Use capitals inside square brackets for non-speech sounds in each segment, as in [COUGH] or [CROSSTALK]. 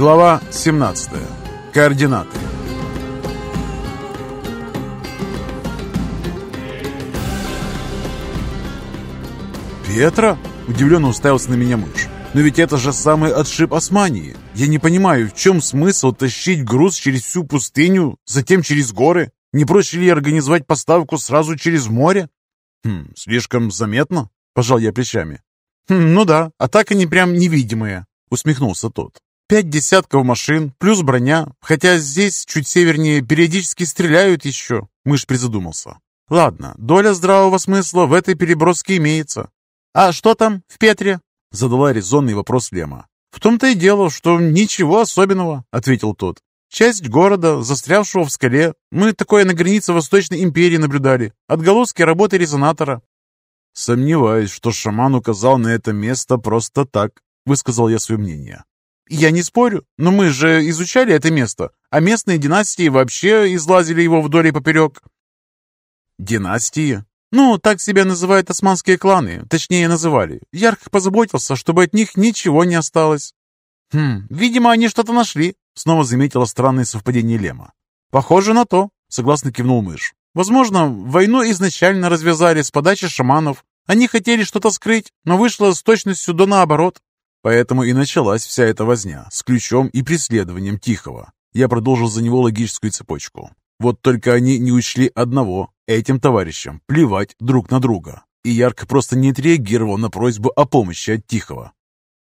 Глава 17. Координаты. «Петра?» – удивленно уставился на меня мышь. «Но ведь это же самый отшиб Османии. Я не понимаю, в чем смысл тащить груз через всю пустыню, затем через горы? Не проще ли организовать поставку сразу через море?» «Хм, слишком заметно?» – пожал я плечами. «Хм, «Ну да, а так они прям невидимые», – усмехнулся тот. «Пять десятков машин, плюс броня, хотя здесь, чуть севернее, периодически стреляют еще», – мышь призадумался. «Ладно, доля здравого смысла в этой переброске имеется. «А что там в Петре?» — задала резонный вопрос Лема. «В том-то и дело, что ничего особенного», — ответил тот. «Часть города, застрявшего в скале. Мы такое на границе Восточной империи наблюдали. Отголоски работы резонатора». «Сомневаюсь, что шаман указал на это место просто так», — высказал я свое мнение. «Я не спорю, но мы же изучали это место, а местные династии вообще излазили его вдоль и поперек». «Династии?» Ну, так себя называют османские кланы, точнее называли. Ярк позаботился, чтобы от них ничего не осталось. Хм, видимо, они что-то нашли, снова заметила странное совпадение Лема. Похоже на то, согласно кивнул мышь. Возможно, войну изначально развязали с подачи шаманов. Они хотели что-то скрыть, но вышло с точностью до наоборот. Поэтому и началась вся эта возня с ключом и преследованием Тихого. Я продолжил за него логическую цепочку. Вот только они не учли одного. Этим товарищам плевать друг на друга. И Ярк просто не отреагировал на просьбу о помощи от Тихого.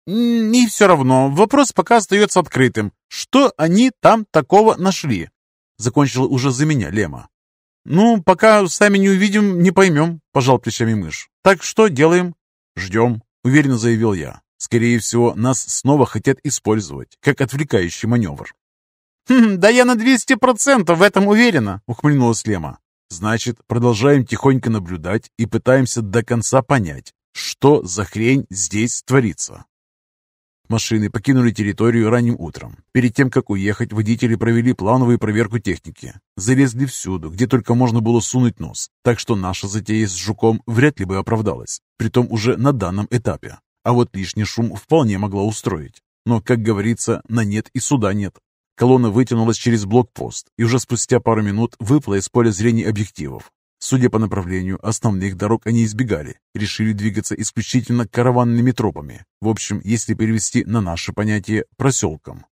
«И все равно, вопрос пока остается открытым. Что они там такого нашли?» Закончил уже за меня Лема. «Ну, пока сами не увидим, не поймем», – пожал плечами мышь. «Так что делаем?» «Ждем», – уверенно заявил я. «Скорее всего, нас снова хотят использовать, как отвлекающий маневр. «Хм, «Да я на 200% в этом уверена», — ухмыльнулась Лема. «Значит, продолжаем тихонько наблюдать и пытаемся до конца понять, что за хрень здесь творится». Машины покинули территорию ранним утром. Перед тем, как уехать, водители провели плановую проверку техники. Залезли всюду, где только можно было сунуть нос. Так что наша затея с жуком вряд ли бы оправдалась. Притом уже на данном этапе. А вот лишний шум вполне могла устроить. Но, как говорится, на нет и суда нет. Колонна вытянулась через блокпост и уже спустя пару минут выплыла из поля зрения объективов. Судя по направлению, основных дорог они избегали, решили двигаться исключительно караванными тропами, в общем, если перевести на наше понятие, проселком.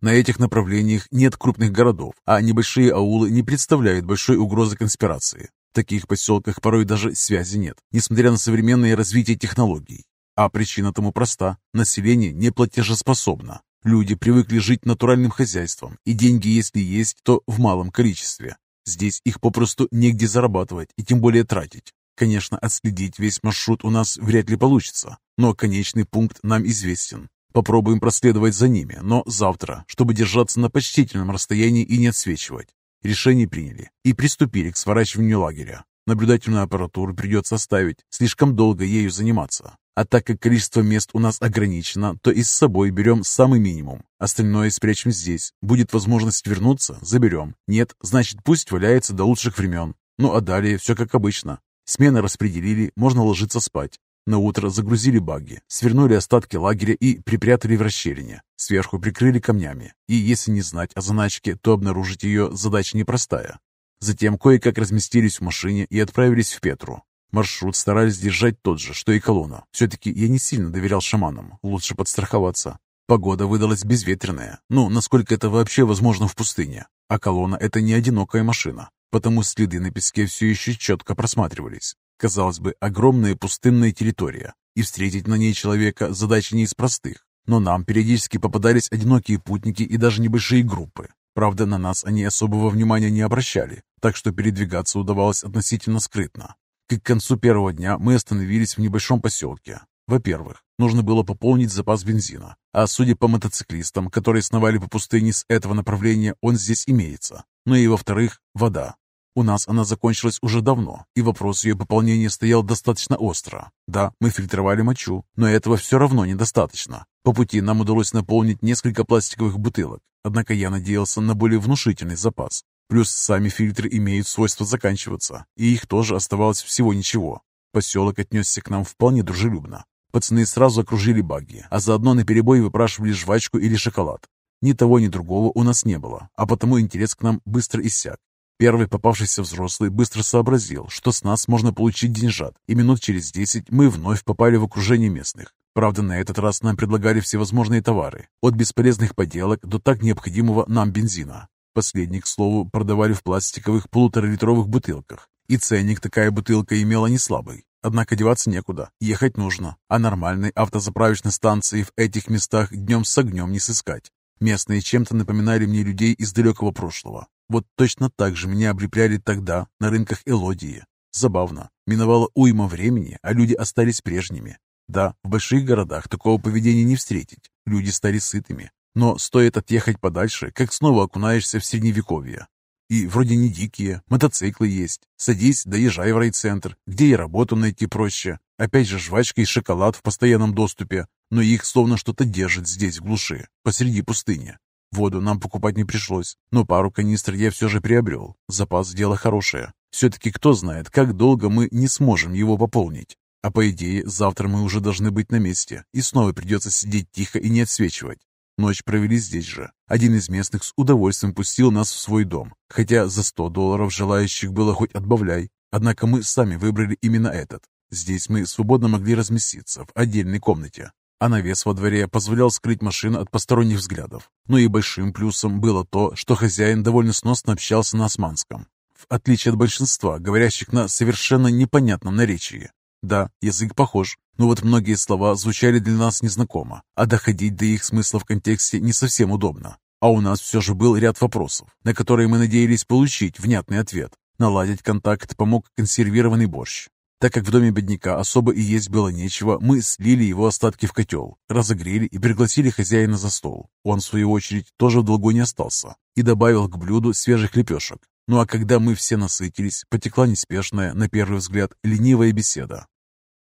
На этих направлениях нет крупных городов, а небольшие аулы не представляют большой угрозы конспирации. В таких поселках порой даже связи нет, несмотря на современное развитие технологий. А причина тому проста – население не платежеспособно. Люди привыкли жить натуральным хозяйством, и деньги, если есть, то в малом количестве. Здесь их попросту негде зарабатывать и тем более тратить. Конечно, отследить весь маршрут у нас вряд ли получится, но конечный пункт нам известен. Попробуем проследовать за ними, но завтра, чтобы держаться на почтительном расстоянии и не отсвечивать. Решение приняли и приступили к сворачиванию лагеря. Наблюдательную аппаратуру придется оставить, слишком долго ею заниматься. А так как количество мест у нас ограничено, то и с собой берем самый минимум. Остальное спрячем здесь. Будет возможность вернуться – заберем. Нет, значит пусть валяется до лучших времен. Ну а далее все как обычно. Смены распределили, можно ложиться спать. На утро загрузили багги, свернули остатки лагеря и припрятали в расщелине. Сверху прикрыли камнями. И если не знать о заначке, то обнаружить ее задача непростая. Затем кое-как разместились в машине и отправились в Петру. Маршрут старались держать тот же, что и колонна. Все-таки я не сильно доверял шаманам, лучше подстраховаться. Погода выдалась безветренная, ну, насколько это вообще возможно в пустыне. А колонна — это не одинокая машина, потому следы на песке все еще четко просматривались. Казалось бы, огромная пустынная территория, и встретить на ней человека задача не из простых. Но нам периодически попадались одинокие путники и даже небольшие группы. Правда, на нас они особого внимания не обращали, так что передвигаться удавалось относительно скрытно. К концу первого дня мы остановились в небольшом поселке. Во-первых, нужно было пополнить запас бензина, а судя по мотоциклистам, которые сновали по пустыне с этого направления, он здесь имеется. Ну и во-вторых, вода. У нас она закончилась уже давно, и вопрос ее пополнения стоял достаточно остро. Да, мы фильтровали мочу, но этого все равно недостаточно. По пути нам удалось наполнить несколько пластиковых бутылок, однако я надеялся на более внушительный запас. Плюс сами фильтры имеют свойство заканчиваться, и их тоже оставалось всего ничего. Поселок отнесся к нам вполне дружелюбно. Пацаны сразу окружили багги, а заодно наперебой выпрашивали жвачку или шоколад. Ни того, ни другого у нас не было, а потому интерес к нам быстро иссяк. Первый попавшийся взрослый быстро сообразил, что с нас можно получить деньжат, и минут через десять мы вновь попали в окружение местных. Правда, на этот раз нам предлагали всевозможные товары, от бесполезных поделок до так необходимого нам бензина. Последний, к слову, продавали в пластиковых полуторалитровых бутылках, и ценник такая бутылка имела не слабый. Однако деваться некуда, ехать нужно, а нормальной автозаправочной станции в этих местах днем с огнем не сыскать. Местные чем-то напоминали мне людей из далекого прошлого. Вот точно так же меня облепляли тогда на рынках Элодии. Забавно, миновало уйма времени, а люди остались прежними. Да, в больших городах такого поведения не встретить, люди стали сытыми. Но стоит отъехать подальше, как снова окунаешься в средневековье. И вроде не дикие, мотоциклы есть. Садись, доезжай в райцентр, где и работу найти проще. Опять же жвачка и шоколад в постоянном доступе, но их словно что-то держит здесь, в глуши, посреди пустыни. Воду нам покупать не пришлось, но пару канистр я все же приобрел. Запас – дело хорошее. Все-таки кто знает, как долго мы не сможем его пополнить. А по идее, завтра мы уже должны быть на месте, и снова придется сидеть тихо и не отсвечивать. Ночь провели здесь же. Один из местных с удовольствием пустил нас в свой дом, хотя за 100 долларов желающих было хоть отбавляй. Однако мы сами выбрали именно этот. Здесь мы свободно могли разместиться в отдельной комнате, а навес во дворе позволял скрыть машину от посторонних взглядов. Но и большим плюсом было то, что хозяин довольно сносно общался на османском, в отличие от большинства, говорящих на совершенно непонятном наречии. Да, язык похож, но вот многие слова звучали для нас незнакомо, а доходить до их смысла в контексте не совсем удобно. А у нас все же был ряд вопросов, на которые мы надеялись получить внятный ответ. Наладить контакт помог консервированный борщ. Так как в доме бедняка особо и есть было нечего, мы слили его остатки в котел, разогрели и пригласили хозяина за стол. Он, в свою очередь, тоже в долгу не остался и добавил к блюду свежих лепешек. Ну а когда мы все насытились, потекла неспешная, на первый взгляд, ленивая беседа.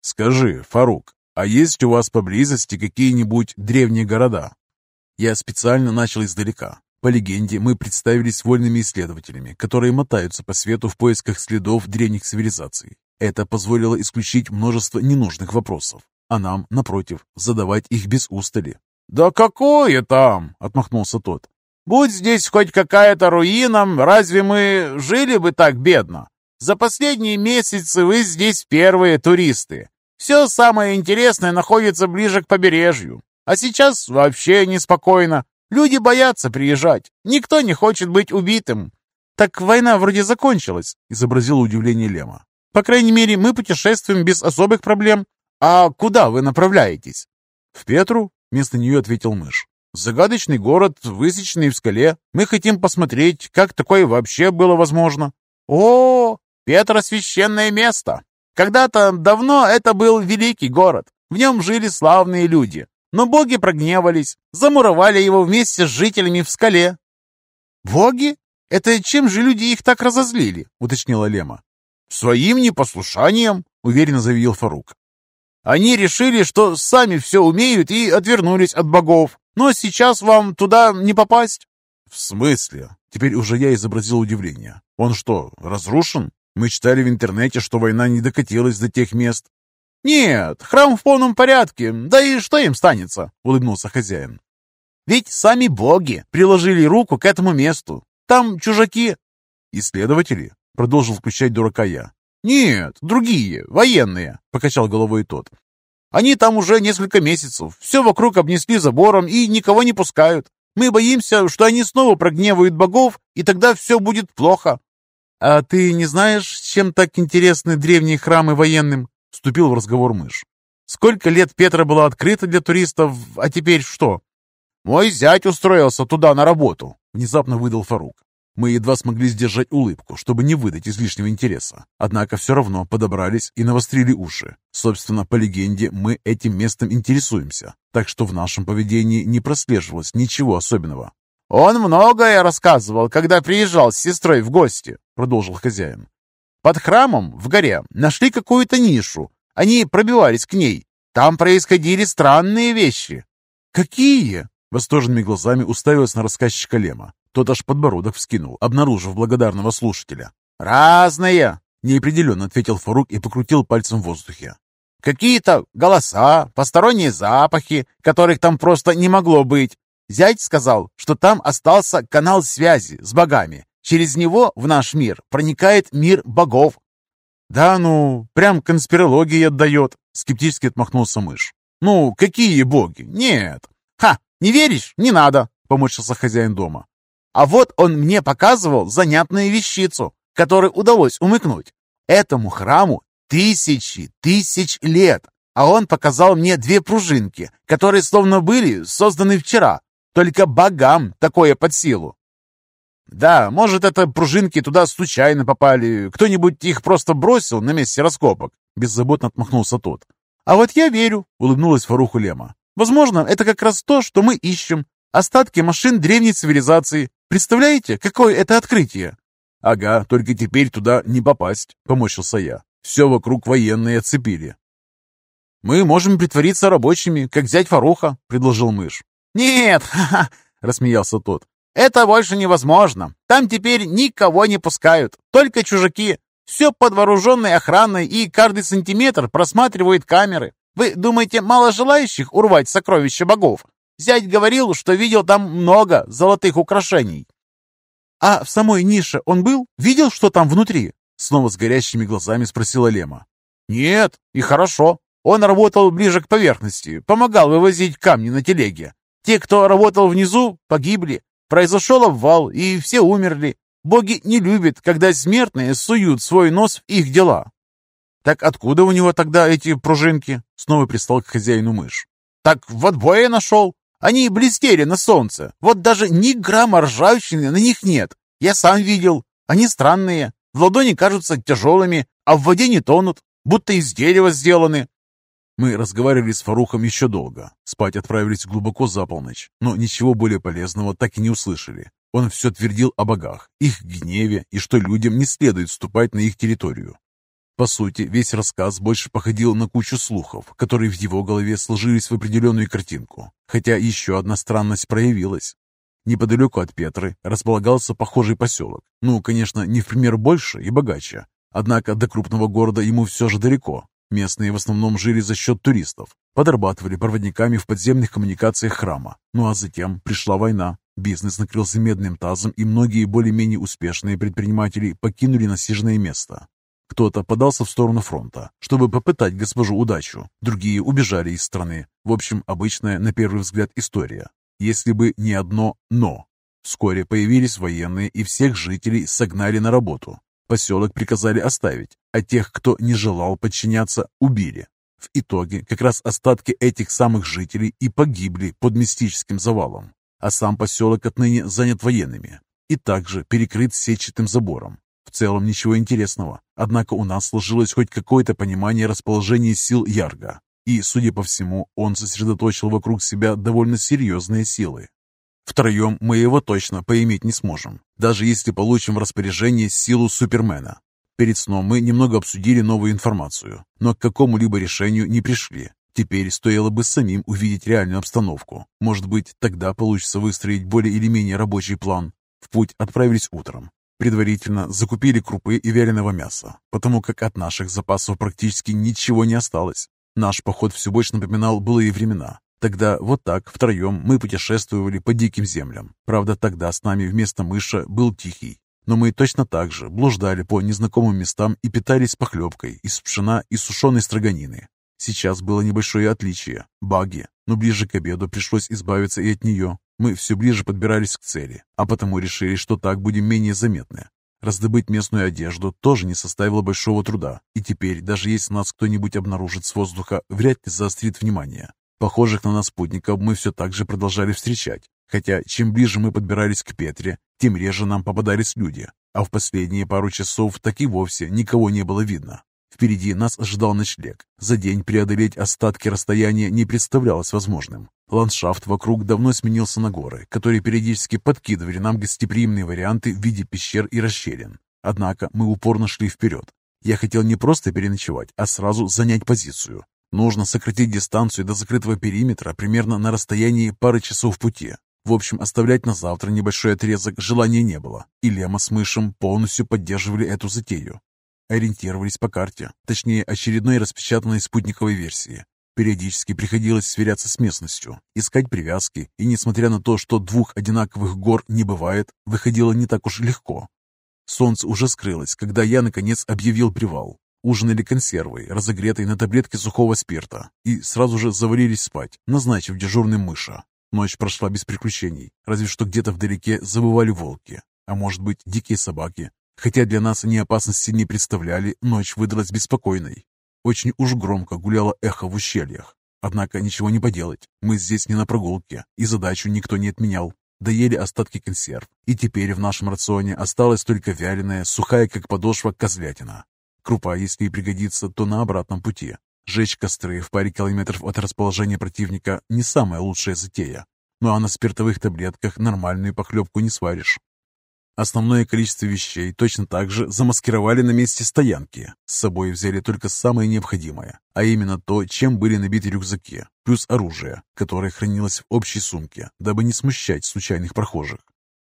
«Скажи, Фарук, а есть у вас поблизости какие-нибудь древние города?» Я специально начал издалека. По легенде, мы представились вольными исследователями, которые мотаются по свету в поисках следов древних цивилизаций. Это позволило исключить множество ненужных вопросов, а нам, напротив, задавать их без устали. «Да какое там?» — отмахнулся тот. «Будь здесь хоть какая-то руина, разве мы жили бы так бедно? За последние месяцы вы здесь первые туристы. Все самое интересное находится ближе к побережью. А сейчас вообще неспокойно. Люди боятся приезжать. Никто не хочет быть убитым. «Так война вроде закончилась», — изобразил удивление Лема. «По крайней мере, мы путешествуем без особых проблем. А куда вы направляетесь?» «В Петру», — вместо нее ответил мышь. «Загадочный город, высеченный в скале. Мы хотим посмотреть, как такое вообще было возможно». «О, Петра — священное место. Когда-то давно это был великий город. В нем жили славные люди. Но боги прогневались, замуровали его вместе с жителями в скале. «Боги? Это чем же люди их так разозлили?» — уточнила Лема. «Своим непослушанием», — уверенно заявил Фарук. «Они решили, что сами все умеют и отвернулись от богов. Но сейчас вам туда не попасть». «В смысле?» Теперь уже я изобразил удивление. «Он что, разрушен?» Мы читали в интернете, что война не докатилась до тех мест. «Нет, храм в полном порядке, да и что им станется?» — улыбнулся хозяин. «Ведь сами боги приложили руку к этому месту. Там чужаки...» «Исследователи?» — продолжил включать дурака я. «Нет, другие, военные», — покачал головой тот. «Они там уже несколько месяцев, все вокруг обнесли забором и никого не пускают. Мы боимся, что они снова прогневают богов, и тогда все будет плохо. «А ты не знаешь, чем так интересны древние храмы военным?» — вступил в разговор мышь. «Сколько лет Петра была открыта для туристов, а теперь что?» «Мой зять устроился туда на работу», — внезапно выдал Фарук. Мы едва смогли сдержать улыбку, чтобы не выдать излишнего интереса. Однако все равно подобрались и навострили уши. Собственно, по легенде, мы этим местом интересуемся, так что в нашем поведении не прослеживалось ничего особенного. «Он многое рассказывал, когда приезжал с сестрой в гости», — продолжил хозяин. «Под храмом в горе нашли какую-то нишу. Они пробивались к ней. Там происходили странные вещи». «Какие?» — восторженными глазами уставилась на рассказчика Лема. Тот аж подбородок вскинул, обнаружив благодарного слушателя. «Разные!» — неопределенно ответил Фарук и покрутил пальцем в воздухе. «Какие-то голоса, посторонние запахи, которых там просто не могло быть. Зять сказал, что там остался канал связи с богами. Через него в наш мир проникает мир богов. «Да ну, прям конспирология отдает», — скептически отмахнулся мышь. «Ну, какие боги? Нет». «Ха, не веришь? Не надо», — помочился хозяин дома. «А вот он мне показывал занятную вещицу, которую удалось умыкнуть. Этому храму тысячи тысяч лет, а он показал мне две пружинки, которые словно были созданы вчера. Только богам такое под силу. Да, может, это пружинки туда случайно попали. Кто-нибудь их просто бросил на месте раскопок. Беззаботно отмахнулся тот. А вот я верю, улыбнулась Фаруху Лема. Возможно, это как раз то, что мы ищем. Остатки машин древней цивилизации. Представляете, какое это открытие? Ага, только теперь туда не попасть, помочился я. Все вокруг военные оцепили. «Мы можем притвориться рабочими, как взять Фаруха», — предложил мышь. «Нет!» [LAUGHS] — рассмеялся тот. Это больше невозможно. Там теперь никого не пускают, только чужаки. Все под вооруженной охраной и каждый сантиметр просматривают камеры. Вы думаете, мало желающих урвать сокровища богов? Зять говорил, что видел там много золотых украшений. А в самой нише он был? Видел, что там внутри? Снова с горящими глазами спросила Лема. Нет, и хорошо. Он работал ближе к поверхности, помогал вывозить камни на телеге. Те, кто работал внизу, погибли. Произошел обвал, и все умерли. Боги не любят, когда смертные суют свой нос в их дела. Так откуда у него тогда эти пружинки? Снова пристал к хозяину мышь. Так в отбое нашел. Они блестели на солнце. Вот даже ни грамма ржавчины на них нет. Я сам видел. Они странные. В ладони кажутся тяжелыми, а в воде не тонут, будто из дерева сделаны. Мы разговаривали с Фарухом еще долго. Спать отправились глубоко за полночь, но ничего более полезного так и не услышали. Он все твердил о богах, их гневе и что людям не следует вступать на их территорию. По сути, весь рассказ больше походил на кучу слухов, которые в его голове сложились в определенную картинку. Хотя еще одна странность проявилась. Неподалеку от Петры располагался похожий поселок. Ну, конечно, не в пример больше и богаче. Однако до крупного города ему все же далеко, Местные в основном жили за счет туристов, подрабатывали проводниками в подземных коммуникациях храма. Ну а затем пришла война. Бизнес накрылся медным тазом, и многие более-менее успешные предприниматели покинули насиженное место. Кто-то подался в сторону фронта, чтобы попытать госпожу удачу. Другие убежали из страны. В общем, обычная, на первый взгляд, история. Если бы не одно «но». Вскоре появились военные, и всех жителей согнали на работу. Поселок приказали оставить, а тех, кто не желал подчиняться, убили. В итоге как раз остатки этих самых жителей и погибли под мистическим завалом, а сам поселок отныне занят военными и также перекрыт сетчатым забором. В целом ничего интересного, однако у нас сложилось хоть какое-то понимание расположения сил Ярга, и, судя по всему, он сосредоточил вокруг себя довольно серьезные силы. Втроем мы его точно поиметь не сможем, даже если получим в распоряжение силу Супермена. Перед сном мы немного обсудили новую информацию, но к какому-либо решению не пришли. Теперь стоило бы самим увидеть реальную обстановку. Может быть, тогда получится выстроить более или менее рабочий план. В путь отправились утром. Предварительно закупили крупы и вяленого мяса, потому как от наших запасов практически ничего не осталось. Наш поход все больше напоминал былые времена, Тогда вот так, втроем, мы путешествовали по диким землям. Правда, тогда с нами вместо мыша был Тихий. Но мы точно так же блуждали по незнакомым местам и питались похлебкой из пшена и сушеной строганины. Сейчас было небольшое отличие – баги, но ближе к обеду пришлось избавиться и от нее. Мы все ближе подбирались к цели, а потому решили, что так будем менее заметны. Раздобыть местную одежду тоже не составило большого труда, и теперь, даже если нас кто-нибудь обнаружит с воздуха, вряд ли заострит внимание. Похожих на нас спутников мы все так же продолжали встречать, хотя чем ближе мы подбирались к Петре, тем реже нам попадались люди, а в последние пару часов так и вовсе никого не было видно. Впереди нас ожидал ночлег. За день преодолеть остатки расстояния не представлялось возможным. Ландшафт вокруг давно сменился на горы, которые периодически подкидывали нам гостеприимные варианты в виде пещер и расщелин. Однако мы упорно шли вперед. Я хотел не просто переночевать, а сразу занять позицию. Нужно сократить дистанцию до закрытого периметра примерно на расстоянии пары часов пути. В общем, оставлять на завтра небольшой отрезок желания не было, и Лема с Мышем полностью поддерживали эту затею. Ориентировались по карте, точнее очередной распечатанной спутниковой версии. Периодически приходилось сверяться с местностью, искать привязки, и несмотря на то, что двух одинаковых гор не бывает, выходило не так уж легко. Солнце уже скрылось, когда я, наконец, объявил привал. Ужинали консервой, разогретой на таблетке сухого спирта, и сразу же завалились спать, назначив дежурным мыша. Ночь прошла без приключений, разве что где-то вдалеке забывали волки, а может быть дикие собаки. Хотя для нас они опасности не представляли, ночь выдалась беспокойной. Очень уж громко гуляло эхо в ущельях. Однако ничего не поделать, мы здесь не на прогулке, и задачу никто не отменял. Доели остатки консерв, и теперь в нашем рационе осталась только вяленая, сухая как подошва козлятина. Крупа, если и пригодится, то на обратном пути. Жечь костры в паре километров от расположения противника не самая лучшая затея. Ну а на спиртовых таблетках нормальную похлебку не сваришь. Основное количество вещей точно так же замаскировали на месте стоянки. С собой взяли только самое необходимое, а именно то, чем были набиты рюкзаки, плюс оружие, которое хранилось в общей сумке, дабы не смущать случайных прохожих.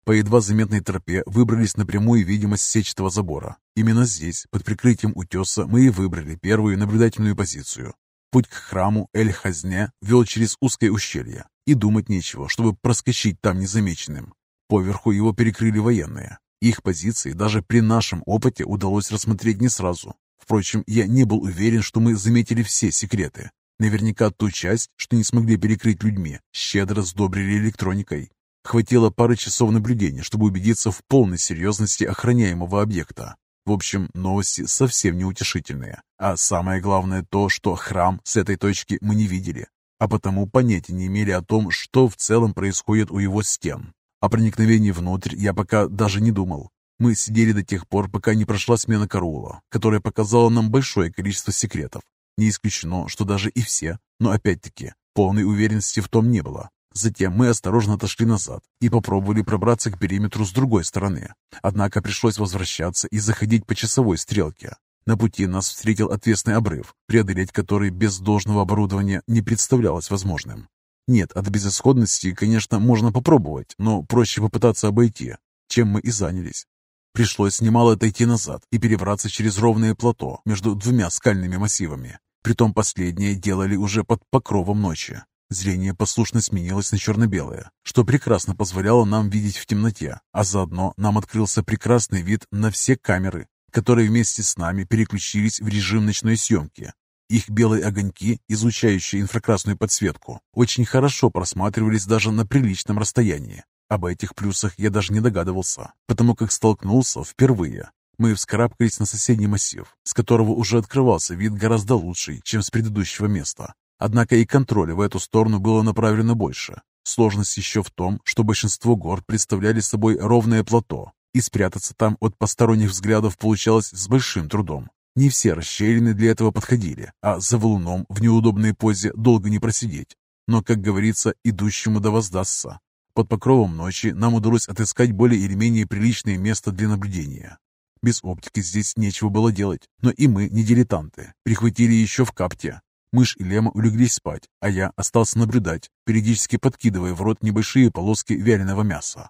По едва заметной тропе выбрались на прямую видимость сетчатого забора. Именно здесь, под прикрытием утеса, мы и выбрали первую наблюдательную позицию. Путь к храму Эль-Хазне вел через узкое ущелье, и думать нечего, чтобы проскочить там незамеченным. Поверху его перекрыли военные. Их позиции даже при нашем опыте удалось рассмотреть не сразу. Впрочем, я не был уверен, что мы заметили все секреты. Наверняка ту часть, что не смогли перекрыть людьми, щедро сдобрили электроникой. Хватило пары часов наблюдения, чтобы убедиться в полной серьезности охраняемого объекта. В общем, новости совсем неутешительные. А самое главное то, что храм с этой точки мы не видели, а потому понятия не имели о том, что в целом происходит у его стен. О проникновении внутрь я пока даже не думал. Мы сидели до тех пор, пока не прошла смена караула, которая показала нам большое количество секретов. Не исключено, что даже и все, но опять-таки полной уверенности в том не было. Затем мы осторожно отошли назад и попробовали пробраться к периметру с другой стороны. Однако пришлось возвращаться и заходить по часовой стрелке. На пути нас встретил отвесный обрыв, преодолеть который без должного оборудования не представлялось возможным. Нет, от безысходности, конечно, можно попробовать, но проще попытаться обойти, чем мы и занялись. Пришлось немало отойти назад и перебраться через ровное плато между двумя скальными массивами. Притом последнее делали уже под покровом ночи. Зрение послушно сменилось на черно-белое, что прекрасно позволяло нам видеть в темноте, а заодно нам открылся прекрасный вид на все камеры, которые вместе с нами переключились в режим ночной съемки. Их белые огоньки, излучающие инфракрасную подсветку, очень хорошо просматривались даже на приличном расстоянии. Об этих плюсах я даже не догадывался, потому как столкнулся впервые. Мы вскарабкались на соседний массив, с которого уже открывался вид гораздо лучший, чем с предыдущего места. Однако и контроля в эту сторону было направлено больше. Сложность еще в том, что большинство гор представляли собой ровное плато, и спрятаться там от посторонних взглядов получалось с большим трудом. Не все расщелины для этого подходили, а за валуном в неудобной позе долго не просидеть. Но, как говорится, идущему да воздастся. Под покровом ночи нам удалось отыскать более или менее приличное место для наблюдения. Без оптики здесь нечего было делать, но и мы не дилетанты. Прихватили еще в капте. Мышь и Лема улеглись спать, а я остался наблюдать, периодически подкидывая в рот небольшие полоски вяленого мяса.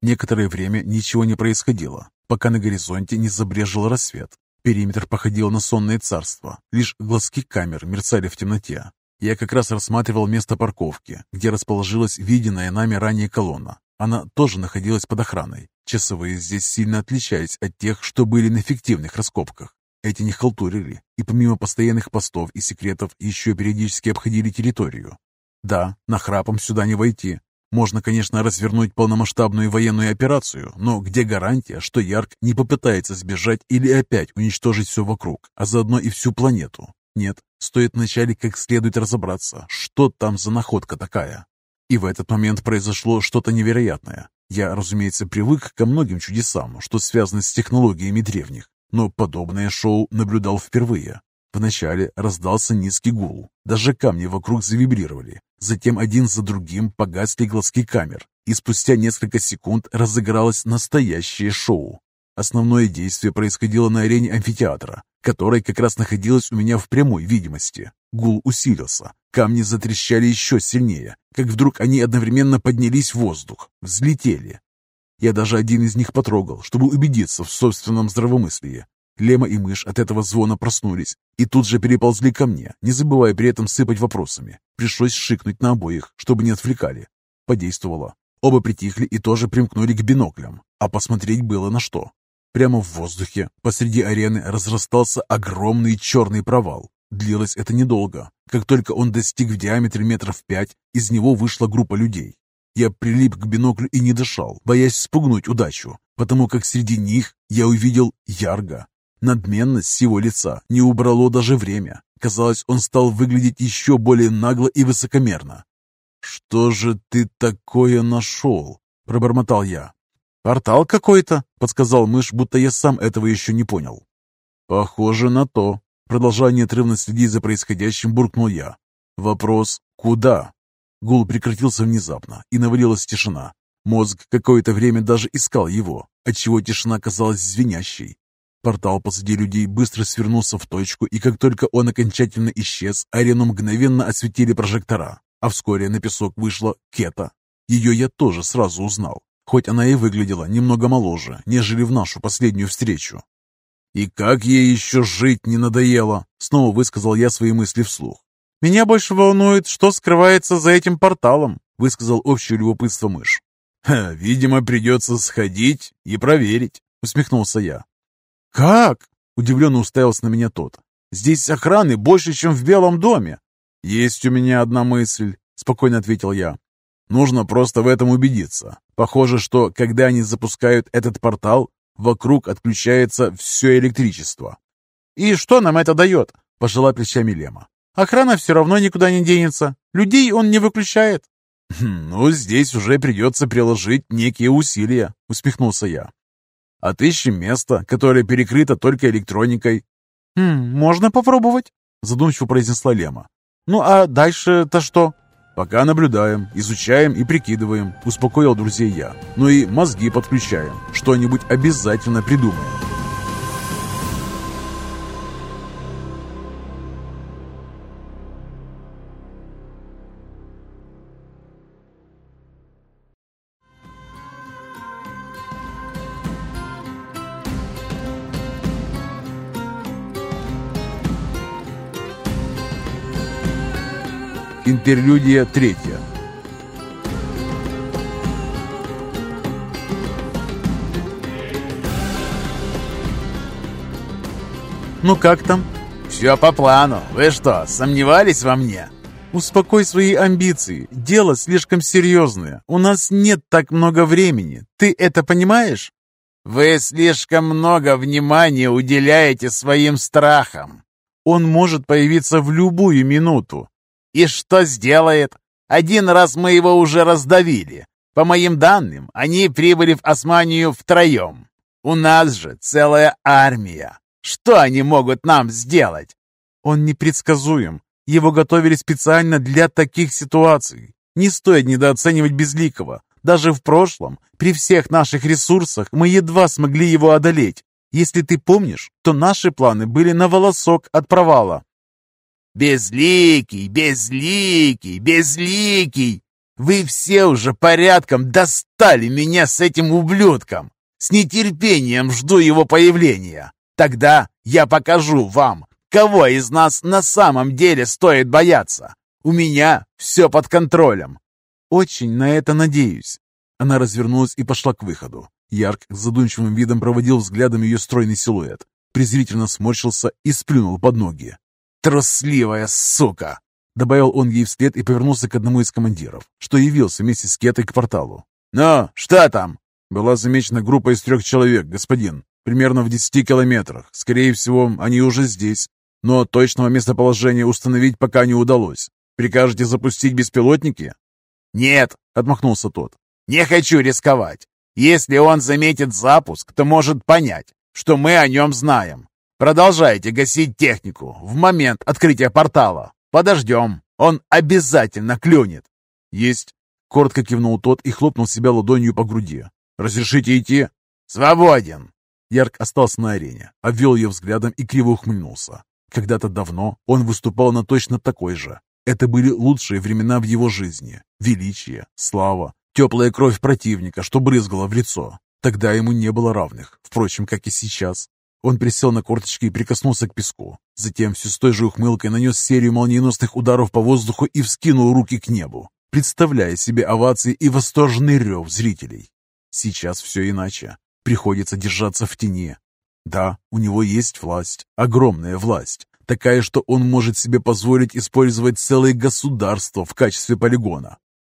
Некоторое время ничего не происходило, пока на горизонте не забрежил рассвет. Периметр походил на сонное царство, лишь глазки камер мерцали в темноте. Я как раз рассматривал место парковки, где расположилась виденная нами ранее колонна. Она тоже находилась под охраной. Часовые здесь сильно отличались от тех, что были на фиктивных раскопках. Эти не халтурили, и помимо постоянных постов и секретов еще периодически обходили территорию. Да, нахрапом сюда не войти, можно, конечно, развернуть полномасштабную военную операцию, но где гарантия, что Ярк не попытается сбежать или опять уничтожить все вокруг, а заодно и всю планету? Нет, стоит вначале как следует разобраться, что там за находка такая. И в этот момент произошло что-то невероятное. Я, разумеется, привык ко многим чудесам, что связаны с технологиями древних, но подобное шоу наблюдал впервые. Вначале раздался низкий гул, даже камни вокруг завибрировали. Затем один за другим погасли глазки камер, и спустя несколько секунд разыгралось настоящее шоу. Основное действие происходило на арене амфитеатра, которая как раз находилась у меня в прямой видимости. Гул усилился, камни затрещали еще сильнее, как вдруг они одновременно поднялись в воздух, взлетели. Я даже один из них потрогал, чтобы убедиться в собственном здравомыслии. Лема и мышь от этого звона проснулись и тут же переползли ко мне, не забывая при этом сыпать вопросами. Пришлось шикнуть на обоих, чтобы не отвлекали. Подействовало. Оба притихли и тоже примкнули к биноклям, а посмотреть было на что. Прямо в воздухе посреди арены разрастался огромный черный провал. Длилось это недолго. Как только он достиг в диаметре метров пять, из него вышла группа людей. Я прилип к биноклю и не дышал, боясь спугнуть удачу, потому как среди них я увидел Ярга. Надменность его лица не убрало даже время. Казалось, он стал выглядеть еще более нагло и высокомерно. «Что же ты такое нашел?» – пробормотал я. «Портал какой-то», – подсказал мышь, будто я сам этого еще не понял. «Похоже на то», – продолжая неотрывно следить за происходящим, буркнул я. «Вопрос «Куда?» Гул прекратился внезапно, и навалилась тишина. Мозг какое-то время даже искал его, отчего тишина казалась звенящей. Портал позади людей быстро свернулся в точку, и как только он окончательно исчез, арену мгновенно осветили прожектора. А вскоре на песок вышла Кета. Ее я тоже сразу узнал, хоть она и выглядела немного моложе, нежели в нашу последнюю встречу. «И как ей еще жить не надоело?» Снова высказал я свои мысли вслух. «Меня больше волнует, что скрывается за этим порталом», высказал общее любопытство мышь. «Ха, «Видимо, придется сходить и проверить», усмехнулся я. «Как?» – удивленно уставился на меня тот. «Здесь охраны больше, чем в Белом доме. «Есть у меня одна мысль», — спокойно ответил я. «Нужно просто в этом убедиться. Похоже, что когда они запускают этот портал, вокруг отключается все электричество». «И что нам это дает?» — пожала плечами Лема. «Охрана все равно никуда не денется. Людей он не выключает». «Хм, «Ну, здесь уже придется приложить некие усилия», — усмехнулся я. «Отыщем место, которое перекрыто только электроникой». «Хм, можно попробовать», — задумчиво произнесла Лема. «Ну а дальше-то что?» «Пока наблюдаем, изучаем и прикидываем», — успокоил друзей я. «Ну и мозги подключаем. Что-нибудь обязательно придумаем». Интерлюдия третья. «Ну как там?» «Все по плану. Вы что, сомневались во мне?» «Успокой свои амбиции. Дело слишком серьезное. У нас нет так много времени. Ты это понимаешь?» «Вы слишком много внимания уделяете своим страхам». «Он может появиться в любую минуту. И что сделает? Один раз мы его уже раздавили. По моим данным, они прибыли в Османию втроем. У нас же целая армия. Что они могут нам сделать? Он непредсказуем. Его готовили специально для таких ситуаций. Не стоит недооценивать Безликого. Даже в прошлом, при всех наших ресурсах, мы едва смогли его одолеть. Если ты помнишь, то наши планы были на волосок от провала. «Безликий, безликий, безликий! Вы все уже порядком достали меня с этим ублюдком! С нетерпением жду его появления! Тогда я покажу вам, кого из нас на самом деле стоит бояться! У меня все под контролем!» «Очень на это надеюсь!» Она развернулась и пошла к выходу. Ярк с задумчивым видом проводил взглядом ее стройный силуэт, презрительно сморщился и сплюнул под ноги. «Трусливая сука!» Добавил он ей вслед и повернулся к одному из командиров, что явился вместе с Кетой к порталу. «Ну, что там?» «Была замечена группа из трех человек, господин. Примерно в десяти километрах. Скорее всего, они уже здесь. Но точного местоположения установить пока не удалось. Прикажете запустить беспилотники?» «Нет», — отмахнулся тот. «Не хочу рисковать. Если он заметит запуск, то может понять, что мы о нем знаем. Продолжайте гасить технику в момент открытия портала. Подождем. Он обязательно клюнет. Есть. Коротко кивнул тот и хлопнул себя ладонью по груди. «Разрешите идти?» «Свободен!» Ярк остался на арене, обвел ее взглядом и криво ухмыльнулся. Когда-то давно он выступал на точно такой же. Это были лучшие времена в его жизни. Величие, слава, теплая кровь противника, что брызгала в лицо. Тогда ему не было равных, впрочем, как и сейчас. Он присел на корточки и прикоснулся к песку. Затем все с той же ухмылкой нанес серию молниеносных ударов по воздуху и вскинул руки к небу, представляя себе овации и восторженный рев зрителей. Сейчас все иначе. Приходится держаться в тени. Да, у него есть власть, огромная власть, такая, что он может себе позволить использовать целое государство в качестве полигона.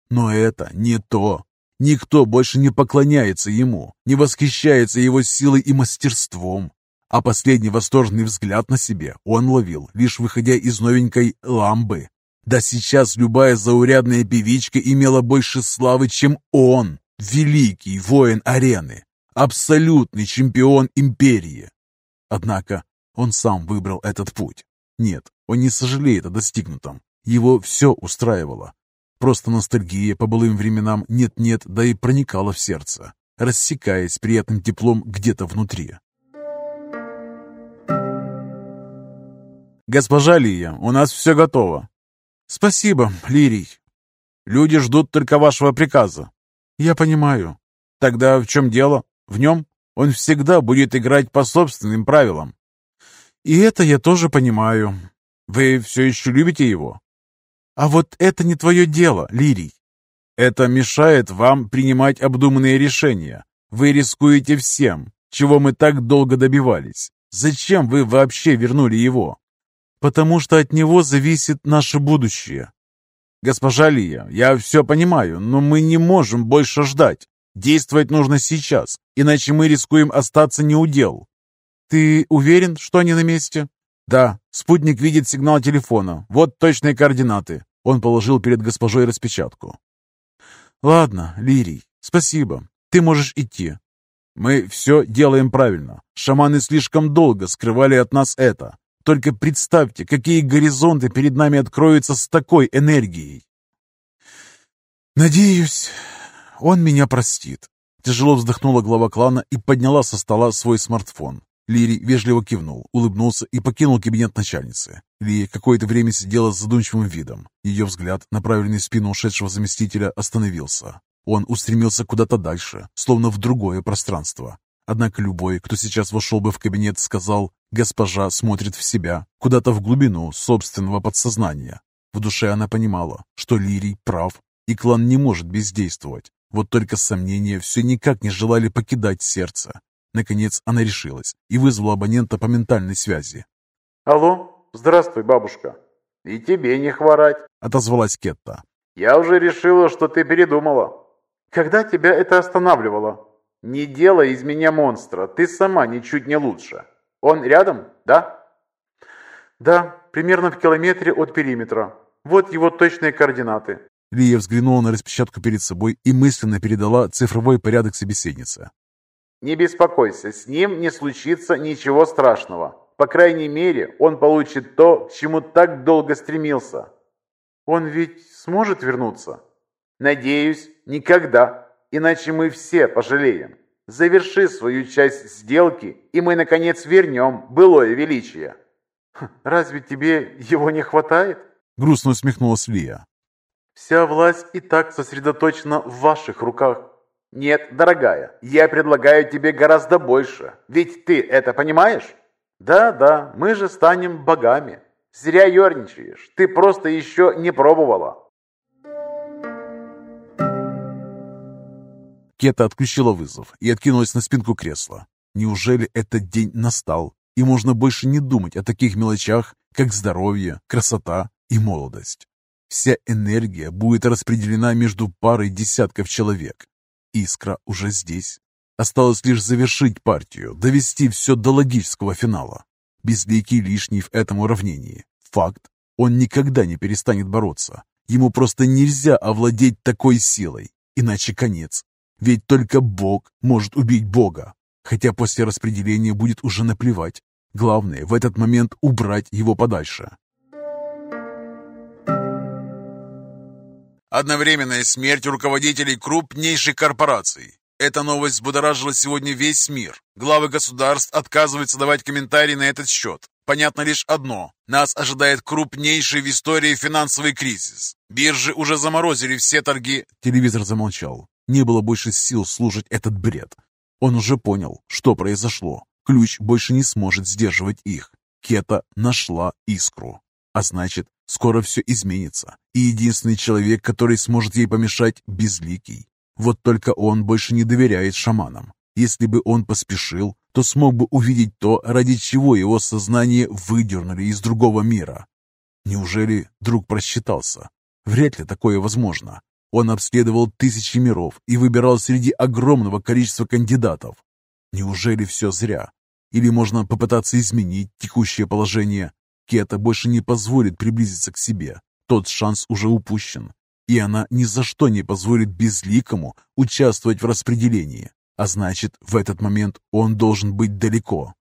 Но это не то. Никто больше не поклоняется ему, не восхищается его силой и мастерством. А последний восторженный взгляд на себе он ловил, лишь выходя из новенькой ламбы. Да сейчас любая заурядная певичка имела больше славы, чем он, великий воин арены, абсолютный чемпион империи. Однако он сам выбрал этот путь. Нет, он не сожалеет о достигнутом. Его все устраивало. Просто ностальгия по былым временам нет-нет, да и проникала в сердце, рассекаясь приятным теплом где-то внутри. «Госпожа Лия, у нас все готово». «Спасибо, Лирий». «Люди ждут только вашего приказа». «Я понимаю». «Тогда в чем дело? В нем? Он всегда будет играть по собственным правилам». «И это я тоже понимаю». «Вы все еще любите его?» А вот это не твое дело, Лирий. Это мешает вам принимать обдуманные решения. Вы рискуете всем, чего мы так долго добивались. Зачем вы вообще вернули его? Потому что от него зависит наше будущее. Госпожа Лия, я все понимаю, но мы не можем больше ждать. Действовать нужно сейчас, иначе мы рискуем остаться неудел. Ты уверен, что они на месте? Да, спутник видит сигнал телефона. Вот точные координаты. Он положил перед госпожой распечатку. «Ладно, Лирий, спасибо. Ты можешь идти». «Мы все делаем правильно. Шаманы слишком долго скрывали от нас это. Только представьте, какие горизонты перед нами откроются с такой энергией». «Надеюсь, он меня простит». Тяжело вздохнула глава клана и подняла со стола свой смартфон. Лири вежливо кивнул, улыбнулся и покинул кабинет начальницы. Лия какое-то время сидела с задумчивым видом. Ее взгляд, направленный в спину ушедшего заместителя, остановился. Он устремился куда-то дальше, словно в другое пространство. Однако любой, кто сейчас вошел бы в кабинет, сказал «Госпожа смотрит в себя, куда-то в глубину собственного подсознания». В душе она понимала, что Лирий прав, и клан не может бездействовать. Вот только сомнения все никак не желали покидать сердце. Наконец она решилась и вызвала абонента по ментальной связи. «Алло, здравствуй, бабушка». «И тебе не хворать», — отозвалась Кетта. «Я уже решила, что ты передумала». «Когда тебя это останавливало?» «Не делай из меня монстра, ты сама ничуть не лучше. Он рядом, да?» «Да, примерно в километре от периметра. Вот его точные координаты». Лия взглянула на распечатку перед собой и мысленно передала цифровой порядок собеседнице. Не беспокойся, с ним не случится ничего страшного. По крайней мере, он получит то, к чему так долго стремился. Он ведь сможет вернуться? Надеюсь, никогда. Иначе мы все пожалеем. Заверши свою часть сделки, и мы, наконец, вернем былое величие. Хм, разве тебе его не хватает? Грустно усмехнулась Лия. Вся власть и так сосредоточена в ваших руках. Нет, дорогая, я предлагаю тебе гораздо больше. Ведь ты это понимаешь? Да, да, мы же станем богами. Зря ерничаешь. Ты просто еще не пробовала. Кета отключила вызов и откинулась на спинку кресла. Неужели этот день настал, и можно больше не думать о таких мелочах, как здоровье, красота и молодость? Вся энергия будет распределена между парой десятков человек, Искра уже здесь. Осталось лишь завершить партию, довести все до логического финала. Безликий лишний в этом уравнении. Факт. Он никогда не перестанет бороться. Ему просто нельзя овладеть такой силой, иначе конец. Ведь только Бог может убить Бога. Хотя после распределения будет уже наплевать. Главное в этот момент убрать его подальше. Одновременная смерть руководителей крупнейших корпораций. Эта новость взбудоражила сегодня весь мир. Главы государств отказываются давать комментарии на этот счет. Понятно лишь одно. Нас ожидает крупнейший в истории финансовый кризис. Биржи уже заморозили все торги. Телевизор замолчал. Не было больше сил слушать этот бред. Он уже понял, что произошло. Ключ больше не сможет сдерживать их. Кета нашла искру. А значит, скоро все изменится. И единственный человек, который сможет ей помешать, безликий. Вот только он больше не доверяет шаманам. Если бы он поспешил, то смог бы увидеть то, ради чего его сознание выдернули из другого мира. Неужели друг просчитался? Вряд ли такое возможно. Он обследовал тысячи миров и выбирал среди огромного количества кандидатов. Неужели все зря? Или можно попытаться изменить текущее положение? Кета больше не позволит приблизиться к себе. Тот шанс уже упущен. И она ни за что не позволит безликому участвовать в распределении. А значит, в этот момент он должен быть далеко.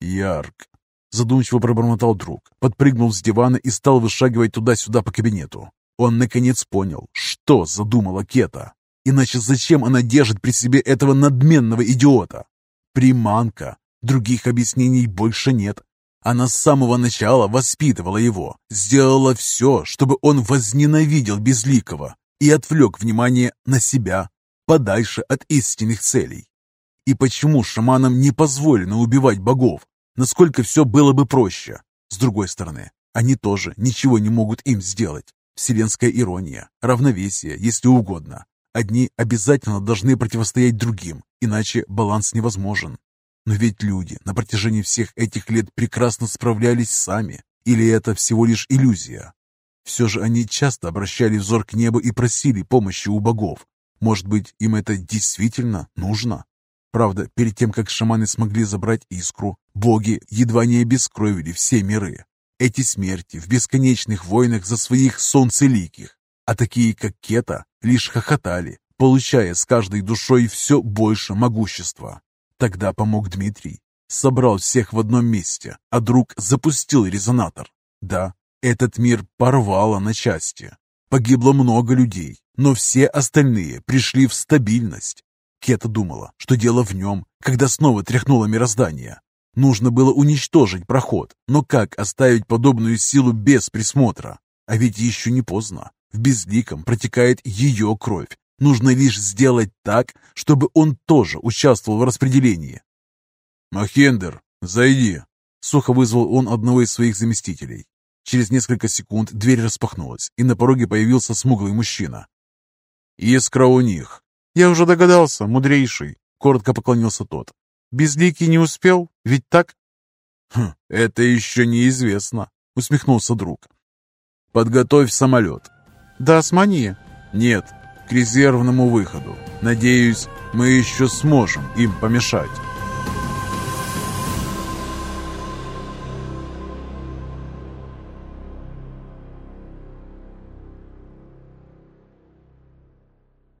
Ярк. Задумчиво пробормотал друг, подпрыгнул с дивана и стал вышагивать туда-сюда по кабинету. Он наконец понял, что задумала Кета. Иначе зачем она держит при себе этого надменного идиота? Приманка. Других объяснений больше нет. Она с самого начала воспитывала его, сделала все, чтобы он возненавидел Безликого и отвлек внимание на себя, подальше от истинных целей. И почему шаманам не позволено убивать богов? Насколько все было бы проще? С другой стороны, они тоже ничего не могут им сделать. Вселенская ирония, равновесие, если угодно. Одни обязательно должны противостоять другим, иначе баланс невозможен. Но ведь люди на протяжении всех этих лет прекрасно справлялись сами. Или это всего лишь иллюзия? Все же они часто обращали взор к небу и просили помощи у богов. Может быть, им это действительно нужно? Правда, перед тем, как шаманы смогли забрать искру, боги едва не обескровили все миры. Эти смерти в бесконечных войнах за своих солнцеликих, а такие, как Кета, лишь хохотали, получая с каждой душой все больше могущества. Тогда помог Дмитрий. Собрал всех в одном месте, а друг запустил резонатор. Да, этот мир порвало на части. Погибло много людей, но все остальные пришли в стабильность. Кета думала, что дело в нем, когда снова тряхнуло мироздание. Нужно было уничтожить проход, но как оставить подобную силу без присмотра? А ведь еще не поздно. В безликом протекает ее кровь. Нужно лишь сделать так, чтобы он тоже участвовал в распределении. «Махендер, зайди!» Сухо вызвал он одного из своих заместителей. Через несколько секунд дверь распахнулась, и на пороге появился смуглый мужчина. «Искра у них». «Я уже догадался, мудрейший», — коротко поклонился тот. Безликий не успел, ведь так?» хм, «Это еще неизвестно», — усмехнулся друг. «Подготовь самолет». «До Османии?» «Нет, к резервному выходу. Надеюсь, мы еще сможем им помешать».